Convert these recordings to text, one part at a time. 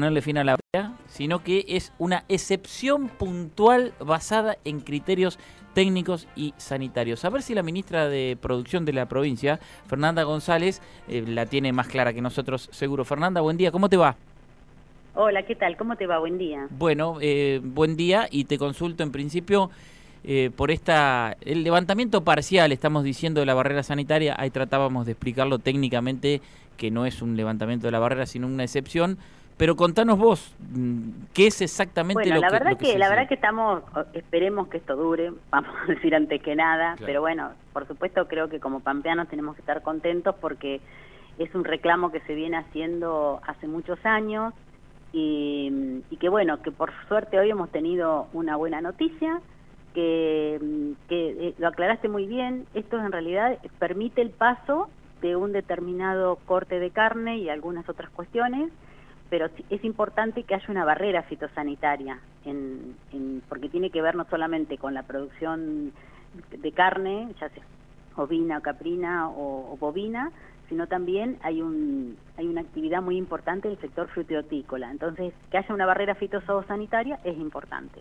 ponerle fin a la batalla, sino que es una excepción puntual basada en criterios técnicos y sanitarios. A ver si la ministra de Producción de la provincia, Fernanda González, eh, la tiene más clara que nosotros, seguro. Fernanda, buen día, ¿cómo te va? Hola, ¿qué tal? ¿Cómo te va? Buen día. Bueno, eh, buen día y te consulto en principio eh, por esta el levantamiento parcial, estamos diciendo, de la barrera sanitaria. Ahí tratábamos de explicarlo técnicamente que no es un levantamiento de la barrera, sino una excepción pero contanos vos, mm, ¿qué es exactamente bueno, lo, la que, verdad lo que, que, se la verdad que estamos, esperemos que esto dure, vamos a decir antes que nada, Claro. pero bueno, por supuesto creo que como pampeanos tenemos que estar contentos porque es un reclamo que se viene haciendo hace muchos años y, y que bueno, que por suerte hoy hemos tenido una buena noticia, que, que eh, lo aclaraste muy bien, esto en realidad permite el paso de un determinado corte de carne y algunas otras cuestiones, pero es importante que haya una barrera fitosanitaria, en, en- porque tiene que ver no solamente con la producción de carne, ya sea ovina, caprina o, o bovina, sino también hay, un, hay una actividad muy importante del sector frutihortícola. Entonces, que haya una barrera fitosanitaria es importante.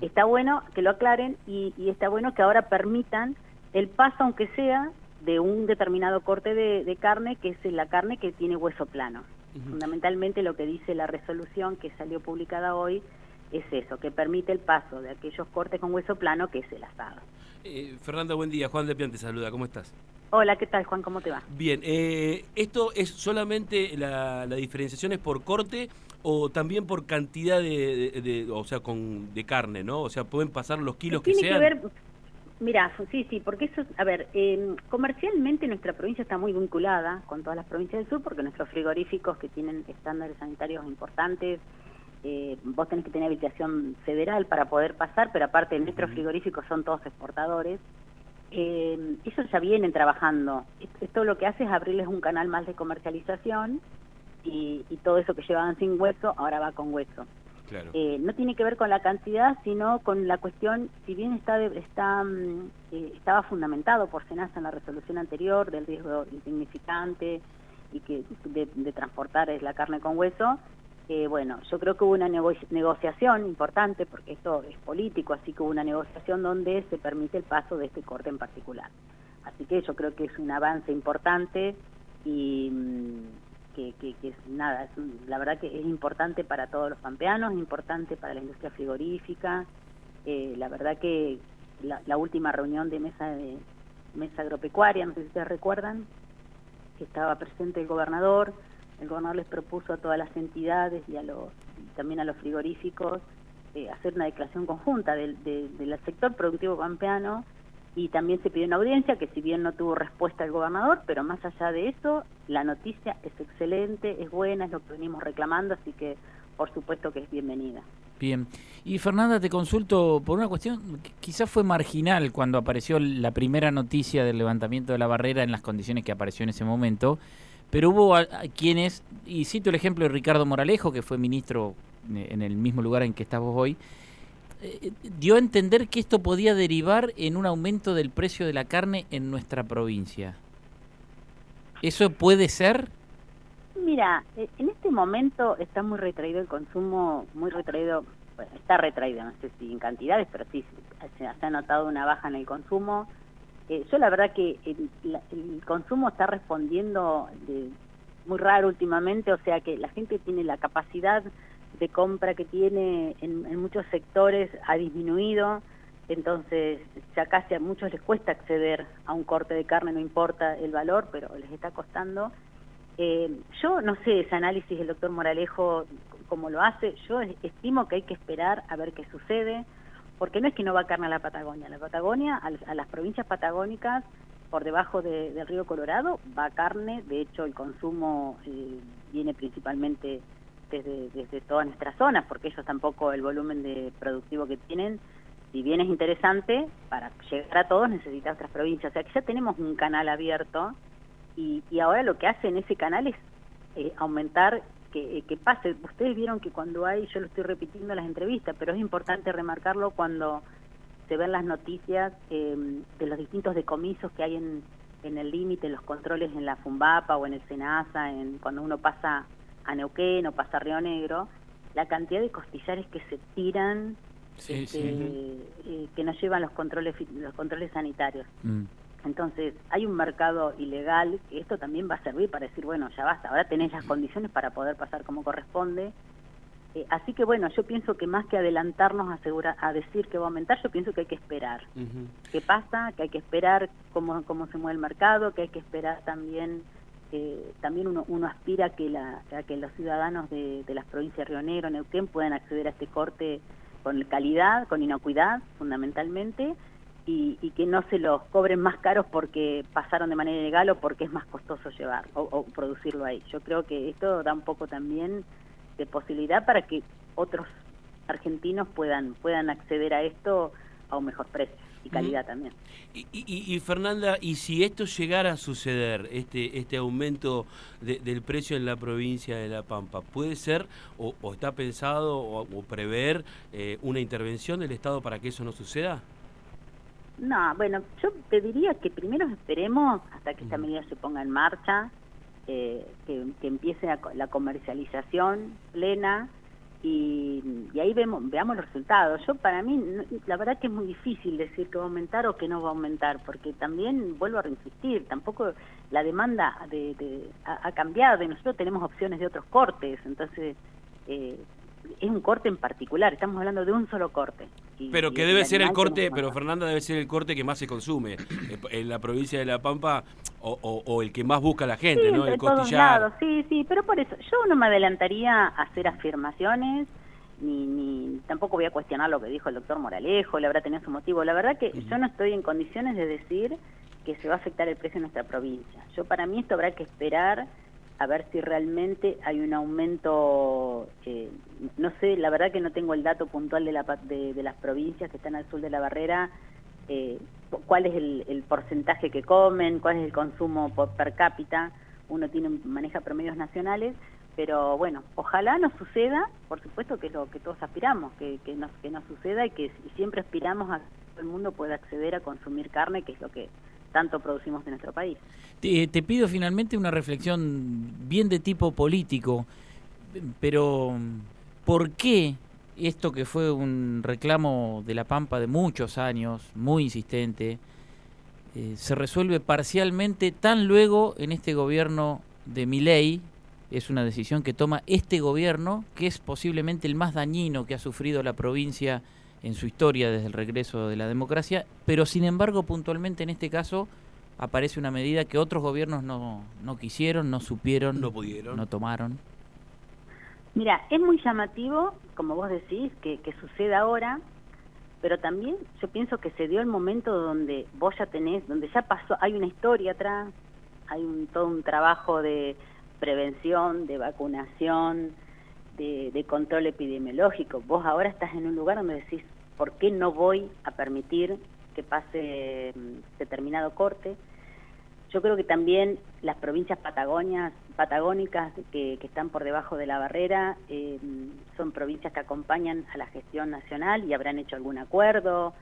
Está bueno que lo aclaren y, está bueno que ahora permitan el paso, aunque sea, de un determinado corte de carne, que es la carne que tiene hueso plano. Fundamentalmente lo que dice la resolución que salió publicada hoy es eso, que permite el paso de aquellos cortes con hueso plano, que es el asado. Eh, Fernanda, buen día. Juan de Pian te saluda. ¿Cómo estás? Hola, ¿qué tal Juan? ¿Cómo te va? Bien. eh, ¿Esto es solamente la, la diferenciación es por corte o también por cantidad de, de- de- o sea, con de carne, ¿no? O sea, pueden pasar los kilos que Tiene sean. que ver, mira, sí, sí, porque eso, a ver, eh, comercialmente nuestra provincia está muy vinculada con todas las provincias del sur, porque nuestros frigoríficos que tienen estándares sanitarios importantes, eh, vos tenés que tener habilitación federal para poder pasar, pero aparte nuestros frigoríficos son todos exportadores. Eh, ellos ya vienen trabajando. Esto, lo que hace es abrirles un canal más de comercialización y, y todo eso que llevaban sin hueso ahora va con hueso. Eh, no tiene que ver con la cantidad, sino con la cuestión, si bien está, está mm, eh, estaba fundamentado por Senasa en la resolución anterior del riesgo insignificante y que de, transportar es la carne con hueso, eh, bueno, yo creo que hubo una nego- negociación importante, porque esto es político, así que hubo una negociación donde se permite el paso de este corte en particular. Así que yo creo que es un avance importante y mm, que, es nada, es un- la verdad que es importante para todos los pampeanos, importante para la industria frigorífica. Eh, la verdad que la, última reunión de mesa de mesa agropecuaria, no sé si ustedes recuerdan, que estaba presente el gobernador, el gobernador les propuso a todas las entidades y a los y también a los frigoríficos eh, hacer una declaración conjunta del, de- del sector productivo pampeano y también se pidió una audiencia que si bien no tuvo respuesta el gobernador, pero más allá de eso, la noticia es excelente, es buena, es lo que venimos reclamando, así que por supuesto que es bienvenida. Bien. Y Fernanda, te consulto por una cuestión quizás fue marginal cuando apareció la primera noticia del levantamiento de la barrera en las condiciones que apareció en ese momento, pero hubo a- a quienes, y cito el ejemplo de Ricardo Moralejo, que fue ministro eh, en el mismo lugar en que estás vos hoy, dio a entender que esto podía derivar en un aumento del precio de la carne en nuestra provincia. ¿Eso puede ser? Mira, eh, en este momento está muy retraído el consumo, muy retraído, bueno, está retraído, no sé si en cantidades, pero sí se, ha notado una baja en el consumo. Eh, yo la verdad que el, el consumo está respondiendo de- muy raro últimamente, o sea que la gente tiene la capacidad de compra que tiene en, muchos sectores ha disminuido, entonces ya casi a muchos les cuesta acceder a un corte de carne, no importa el valor, pero les está costando. Eh, yo no sé ese análisis del doctor Moralejo cómo lo hace, yo es- estimo que hay que esperar a ver qué sucede, porque no es que no va carne a la Patagonia, la Patagonia, al- a, las provincias patagónicas, por debajo de- del río Colorado, va carne, de hecho el consumo eh, viene principalmente desde, desde todas nuestras zonas, porque ellos tampoco el volumen de productivo que tienen, si bien es interesante, para llegar a todos necesita otras provincias, o sea que ya tenemos un canal abierto y, y ahora lo que hace en ese canal es eh, aumentar que, eh, pase. Ustedes vieron que cuando hay, yo lo estoy repitiendo en las entrevistas, pero es importante remarcarlo cuando se ven las noticias eh, de los distintos decomisos que hay en, en el límite, los controles en la FUMBAPA o en el SENASA, en, cuando uno pasa a Neuquén o pasa Río Negro, la cantidad de costillares que se tiran, Sí, este, sí. eh, que no llevan los controles los controles sanitarios. Mm. Entonces, hay un mercado ilegal, que esto también va a servir para decir, bueno, ya basta, ahora tenés las condiciones para poder pasar como corresponde. Eh, así que bueno, yo pienso que más que adelantarnos a, asegura- a decir que va a aumentar, yo pienso que hay que esperar. ¿Qué pasa? Que hay que esperar cómo, cómo se mueve el mercado, que hay que esperar también, también uno, aspira a que, los ciudadanos de, las provincias de Río Negro, Neuquén, puedan acceder a este corte con calidad, con inocuidad, fundamentalmente, y, que no se los cobren más caros porque pasaron de manera ilegal o porque es más costoso llevar o, producirlo ahí. Yo creo que esto da un poco también de posibilidad para que otros argentinos puedan acceder a esto a un mejor precio y calidad también. Y, y- y, Fernanda, y si esto llegara a suceder, este este aumento de- del precio en la provincia de La Pampa, ¿puede ser o, o está pensado o, o prever eh, una intervención del Estado para que eso no suceda? No, bueno, yo te diría que primero esperemos hasta que esta medida se ponga en marcha, eh, que, que empiece la, la comercialización plena y, ahí vemos, veamos los resultados. Yo para mí, la verdad que es muy difícil decir que va a aumentar o que no va a aumentar, porque también, vuelvo a reinsistir, tampoco la demanda de, de- ha, ha cambiado y nosotros tenemos opciones de otros cortes, entonces... Eh, es un corte en particular, estamos hablando de un solo corte. Y- Pero que debe ser el corte, pero. Fernanda debe ser el corte que más se consume eh, en la provincia de La Pampa o, o- o el que más busca la gente, Sí, ¿no? El todos costillar. lados, sí, sí, pero por eso yo no me adelantaría a hacer afirmaciones, ni, ni tampoco voy a cuestionar lo que dijo el doctor Moralejo, le habrá tenido su motivo. La verdad que yo no estoy en condiciones de decir que se va a afectar el precio en nuestra provincia. Yo para mí esto habrá que esperar a ver si realmente hay un aumento, eh, no sé, la verdad que no tengo el dato puntual de, la, de, de las provincias que están al sur de la barrera, eh, cu- cuál es el, el porcentaje que comen, cuál es el consumo por per cápita, uno tiene maneja promedios nacionales, pero bueno, ojalá no suceda, por supuesto que es lo que todos aspiramos, que, que, no, que no suceda y que y siempre aspiramos a que todo el mundo pueda acceder a consumir carne, que es lo que tanto producimos en nuestro país. Te, pido finalmente una reflexión bien de tipo político, pero ¿por qué esto que fue un reclamo de la Pampa de muchos años, muy insistente, eh, se resuelve parcialmente tan luego en este gobierno de Milei? Es una decisión que toma este gobierno, que es posiblemente el más dañino que ha sufrido la provincia en su historia desde el regreso de la democracia, pero sin embargo puntualmente en este caso aparece una medida que otros gobiernos no, no quisieron, no supieron, No pudieron. no tomaron. Mira, es muy llamativo, como vos decís, que, que suceda ahora, pero también yo pienso que se dio el momento donde vos ya tenés, donde ya pasó, hay una historia atrás, hay un, todo un trabajo de prevención, de vacunación, de, de control epidemiológico. Vos ahora estás en un lugar donde decís, ¿por qué no voy a permitir que pase mm, determinado corte? Yo creo que también las provincias patagónicas que, que están por debajo de la barrera eh, son provincias que acompañan a la gestión nacional y habrán hecho algún acuerdo.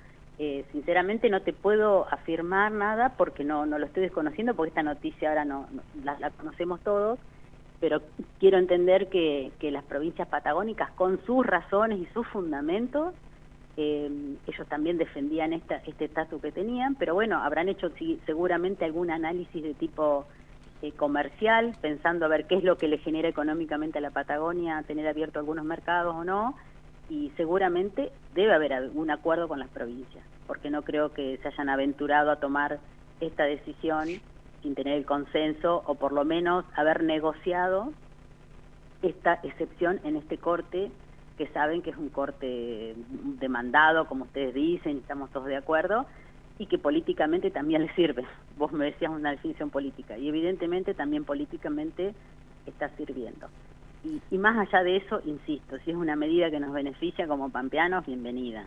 Eh, sinceramente no te puedo afirmar nada porque no, no lo estoy desconociendo porque esta noticia ahora no, la, conocemos todos, pero quiero entender que, que las provincias patagónicas con sus razones y sus fundamentos eh, ellos también defendían esta, este estatus que tenían, pero bueno, habrán hecho seguramente algún análisis de tipo eh, comercial, pensando a ver qué es lo que le genera económicamente a la Patagonia tener abierto algunos mercados o no, y seguramente debe haber algún acuerdo con las provincias, porque no creo que se hayan aventurado a tomar esta decisión sin tener el consenso o por lo menos haber negociado esta excepción en este corte que saben que es un corte demandado, como ustedes dicen, estamos todos de acuerdo, y que políticamente también les sirve. Vos me decías una definición política, y evidentemente también políticamente está sirviendo. Y, y más allá de eso, insisto, si es una medida que nos beneficia como pampeanos, bienvenida.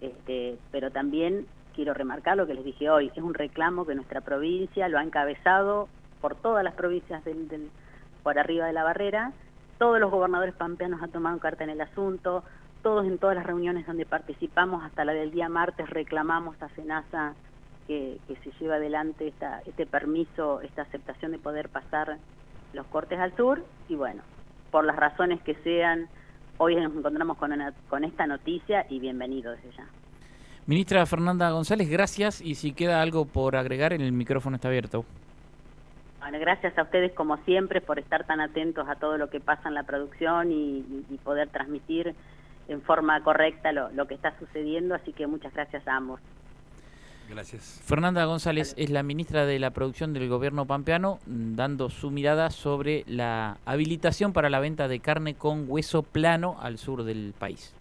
Este, pero también quiero remarcar lo que les dije hoy, es un reclamo que nuestra provincia lo ha encabezado por todas las provincias del, por arriba de la barrera, todos los gobernadores pampeanos han tomado carta en el asunto, todos en todas las reuniones donde participamos, hasta la del día martes, reclamamos a SENASA que, que se lleve adelante esta, este permiso, esta aceptación de poder pasar los cortes al sur, y bueno, por las razones que sean, hoy nos encontramos con, con esta noticia y bienvenido desde ya. Ministra Fernanda González, gracias y si queda algo por agregar, el micrófono está abierto. Bueno, gracias a ustedes como siempre por estar tan atentos a todo lo que pasa en la producción y, poder transmitir en forma correcta lo, lo que está sucediendo, así que muchas gracias a ambos. Gracias. Fernanda González es la ministra de la Producción del Gobierno Pampeano, dando su mirada sobre la habilitación para la venta de carne con hueso plano al sur del país.